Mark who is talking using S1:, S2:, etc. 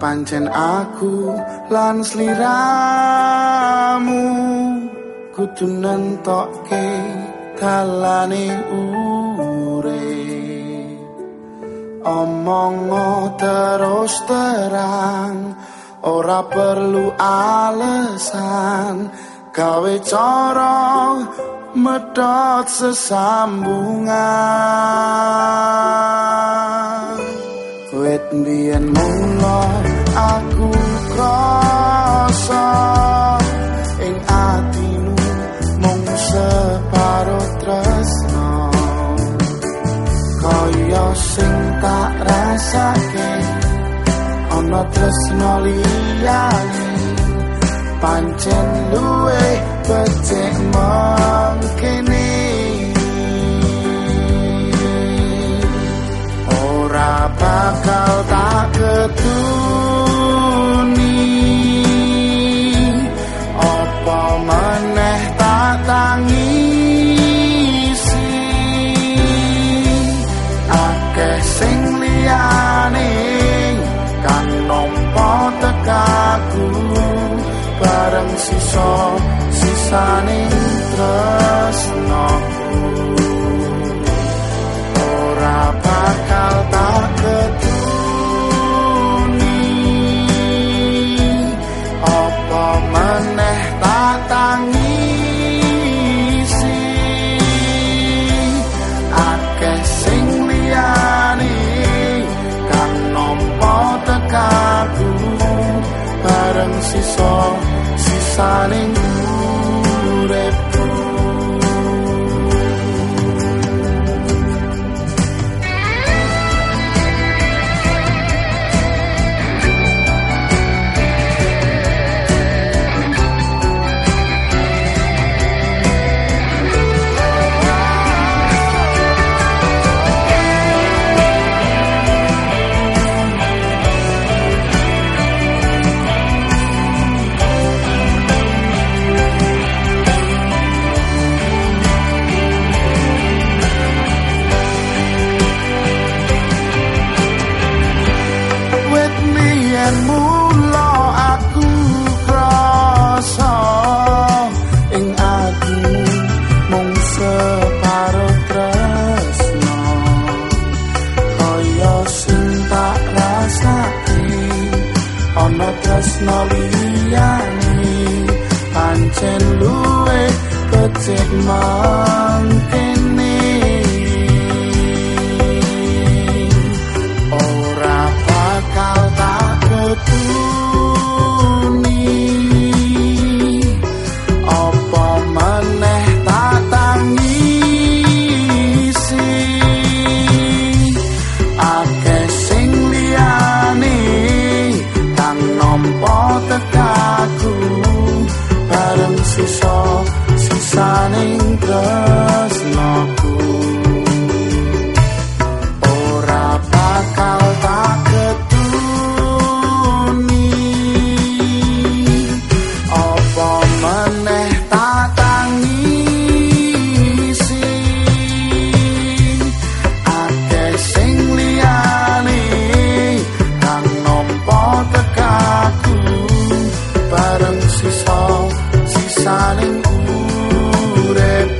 S1: pancen aku lan sliramu kudu nentokke dalane ure. Omong terus terang ora perlu alasan gawe cara medot sesambungan wet mbiyen mulo aku krasa ing atimu mung separo tresno. Kaya sing tak rasake ana tresno liyane. Pancen luwe becik mangkene ketuni apa maneh tak tangisi? Akeh sing liyane kan nompo tekaku bareng sisa sisane tresnoku ora bakal tak ana tresno liyane pancen luwe kecek mangkene libre